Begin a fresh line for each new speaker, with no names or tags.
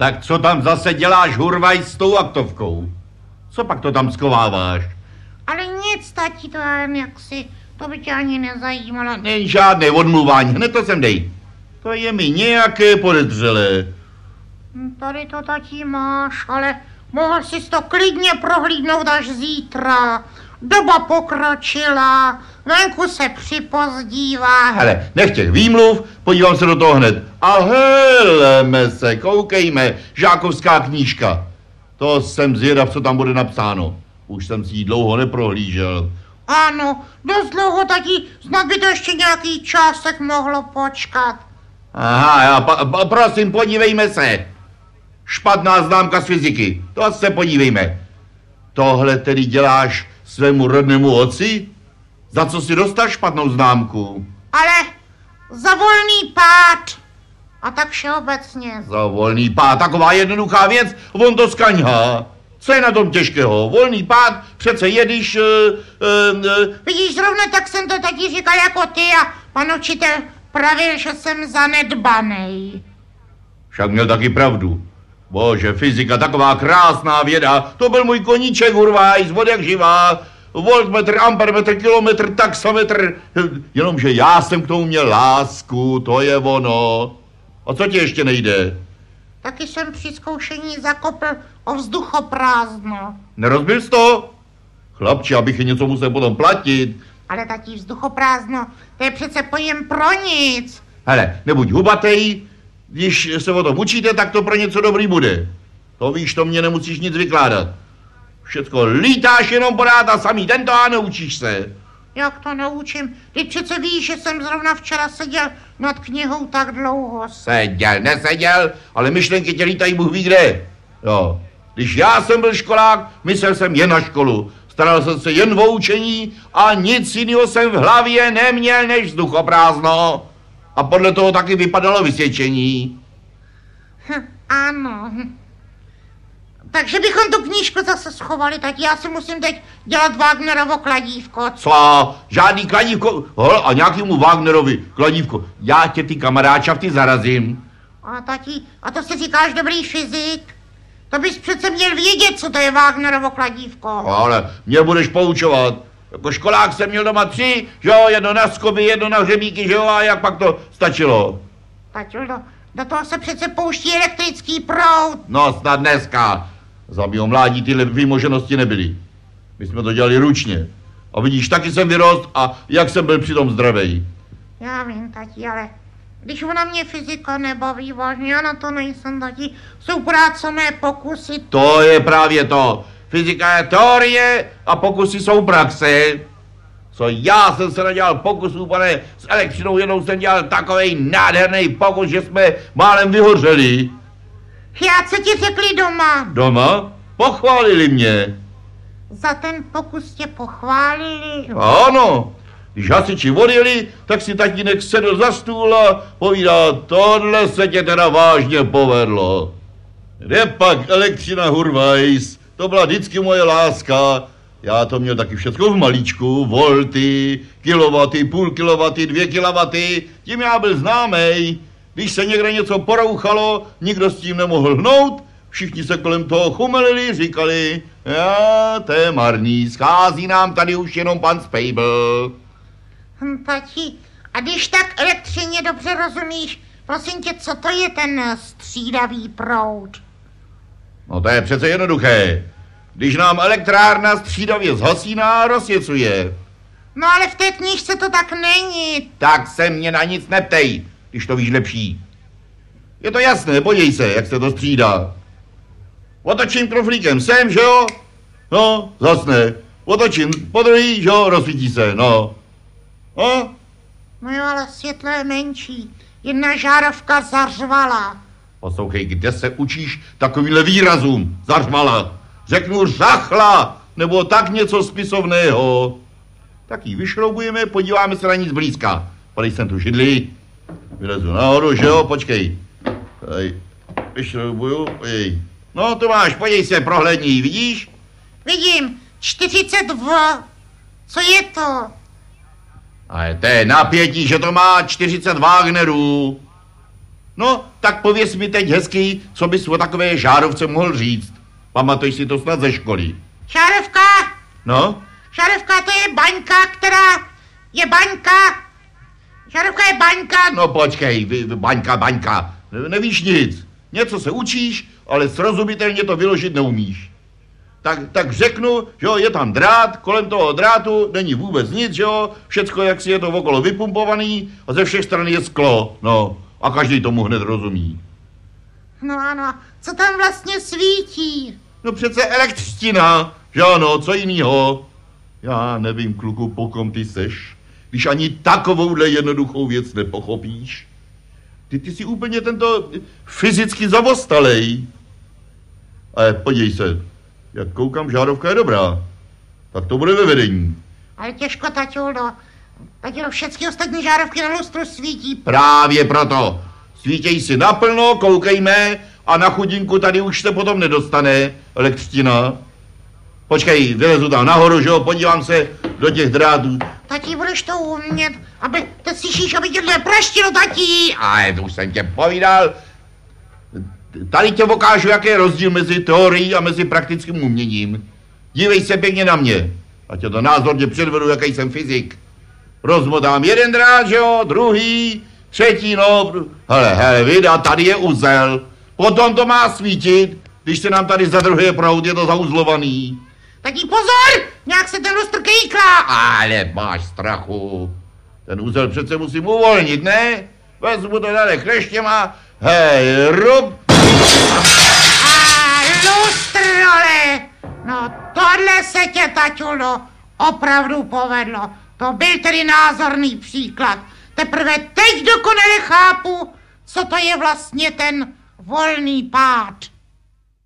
Tak co tam zase děláš, hurvaj, s tou aktovkou? Co pak to tam skováváš?
Ale nic, tati, to já jen jaksi, to by tě ani nezajímalo.
Není žádné odmluvání, hned to sem dej. To je mi nějaké podezřelé.
Hm, Tady to tati máš, ale mohl jsi to klidně prohlídnout až zítra. Doba pokročila, venku se připozdívá.
Hele, nech těch výmluv, podívám se do toho hned. A heleme se, koukejme, žákovská knížka. To jsem zvědav, co tam bude napsáno. Už jsem si ji dlouho neprohlížel.
Ano, dost dlouho, tati, snad by to ještě nějaký čásek mohlo počkat.
Aha, já, pa, pa, prosím, podívejme se. Špatná známka z fyziky, to se podívejme. Tohle tedy děláš svému rodnému otci? Za co si dostal špatnou známku?
Ale za volný pád. A tak všeobecně.
Za volný pád, taková jednoduchá věc, on to skaňhá. Co je na tom těžkého? Volný pád, přece jedíš... Uh, uh, uh,
Vidíš, zrovna tak jsem to taky říkal jako ty a pan učitel pravil, že jsem zanedbanej.
však měl taky pravdu. Bože, fyzika, taková krásná věda, to byl můj koníček, urvaj, z vody jak živá. Voltmetr, ampermetr, kilometr, taxametr. Jenomže já jsem k tomu měl lásku, to je ono. A co ti ještě nejde?
Taky jsem při zkoušení zakopl o vzduchoprázdno.
Nerozbil jsi to? Chlapči, abych je něco musel potom platit.
Ale tatí vzduchoprázdno, to je přece pojem pro nic.
Hele, nebuď hubatej, když se o tom učíte, tak to pro něco dobrý bude. To víš, to mě nemusíš nic vykládat. Všecko lítáš jenom podáta a samý tento a neučíš se.
Jak to naučím? Ty přece víš, že jsem zrovna včera seděl nad knihou tak dlouho.
Seděl, neseděl, ale myšlenky tě lítají Bůh ví kde. Jo. Když já jsem byl školák, myslel jsem jen na školu. Staral jsem se jen o učení a nic jiného jsem v hlavě neměl než vzduchoprázdno. A podle toho taky vypadalo vysvědčení.
Hm, ano. Takže bychom tu knížku zase schovali, tak já si musím teď dělat Wagnerovo kladívko.
Co? Žádný kladívko? Hol, a nějakému Wagnerovi kladívko. Já tě ty kamaráčavty zarazím.
A tati, a to si říkáš dobrý fyzik? To bys přece měl vědět, co to je Wagnerovo kladívko.
Ale mě budeš poučovat. Jako školák jsem měl doma tři, že jo, jedno na skoby, jedno na hřebíky, že jo, a jak pak to stačilo?
Tati, do, toho se přece pouští elektrický proud.
No, snad dneska. Za mého mládí tyhle výmoženosti nebyly. My jsme to dělali ručně. A vidíš, taky jsem vyrost a jak jsem byl přitom zdravej.
Já vím, tati, ale když ona mě fyzika nebaví, vážně, já na to nejsem, tati. Jsou samé pokusy.
To je právě to. Fyzika je teorie a pokusy jsou praxe. Co já jsem se nadělal pokusů, pane, s elektřinou jednou jsem dělal takový nádherný pokus, že jsme málem vyhořeli.
Já co ti řekli doma?
Doma pochválili mě.
Za ten pokus tě pochválili.
Ano, když hasiči odjeli, tak si tatínek sedl za stůl a povídá, tohle se tě teda vážně povedlo. Kde pak elektřina Hurvajs, to byla vždycky moje láska. Já to měl taky všechno v malíčku, volty, kilowaty, půl kilowaty, dvě kilowaty, tím já byl známej. Když se někde něco porouchalo, nikdo s tím nemohl hnout, všichni se kolem toho chumelili, říkali, já, to je marný, schází nám tady už jenom pan Spejbl.
Hm, tati, a když tak elektřině dobře rozumíš, prosím tě, co to je ten střídavý proud?
No to je přece jednoduché. Když nám elektrárna střídavě zhasíná a rozsvěcuje,
No ale v té knížce to tak není.
tak se mě na nic neptej, když to víš lepší. Je to jasné, podívej se, jak se to střídá. Otočím kroflíkem sem, že jo? No, zasne. Otočím po druhý, že jo, rozsvítí se, no. No,
No jo, ale světlo je menší. Jedna žárovka zařvala.
Poslouchej, kde se učíš takovýhle výrazům? Zařvala. Řeknu řachla, nebo tak něco spisovného. Tak ji vyšroubujeme, podíváme se na ní zblízka. Podej sem tu židli. Vylezu nahoru, že jo, počkej. Tady vyšroubuju, podívej. No, tu máš, podívej se, prohlédni, vidíš?
Vidím, 42. Co je to?
A to je napětí, že to má 40 Wagnerů. No, tak pověz mi teď hezky, co bys o takové žárovce mohl říct. Pamatuješ si to snad ze školy.
Šarevka,
No,
šarevka to je baňka, která je baňka. Šarevka je baňka,
no počkej, baňka, baňka. Ne, nevíš nic. Něco se učíš, ale srozumitelně to vyložit neumíš. Tak, tak řeknu, že jo, je tam drát, kolem toho drátu není vůbec nic, že jo, všecko jak si je to okolo vypumpovaný a ze všech stran je sklo, no. A každý tomu hned rozumí.
No ano, co tam vlastně svítí?
No přece elektřina, že ano, co jinýho? Já nevím, kluku, po kom ty seš, když ani takovouhle jednoduchou věc nepochopíš. Ty, ty jsi úplně tento fyzicky zavostalej. Ale podívej se, jak koukám, žárovka je dobrá. Tak to bude ve vedení.
Ale těžko, taťulo. Taťulo, všechny ostatní žárovky na lustru svítí.
Právě proto. Svítěj si naplno, koukejme a na chudinku tady už se potom nedostane elektřina. Počkej, vylezu tam nahoru, že jo, podívám se do těch drátů.
Tati, budeš to umět, aby, ty slyšíš, aby tě nepraštilo, tati.
Ale to už jsem tě povídal. Tady tě ukážu, jaký je rozdíl mezi teorií a mezi praktickým uměním. Dívej se pěkně na mě. A tě to názorně předvedu, jaký jsem fyzik. Rozmotám jeden drát, že jo, druhý, třetí, no. Hele, hele, vid, a tady je uzel. Potom to má svítit, když se nám tady zadrhuje proud, je to zauzlovaný.
Tati, pozor, nějak se ten lustr kejklá.
Ale máš strachu. Ten úzel přece musím uvolnit, ne? Vezmu to tady kleštěma. Hej, rub.
A lustrole. No, tohle se tě, taťulo, opravdu povedlo. To byl tedy názorný příklad. Teprve teď dokonale chápu, co to je vlastně ten volný pád.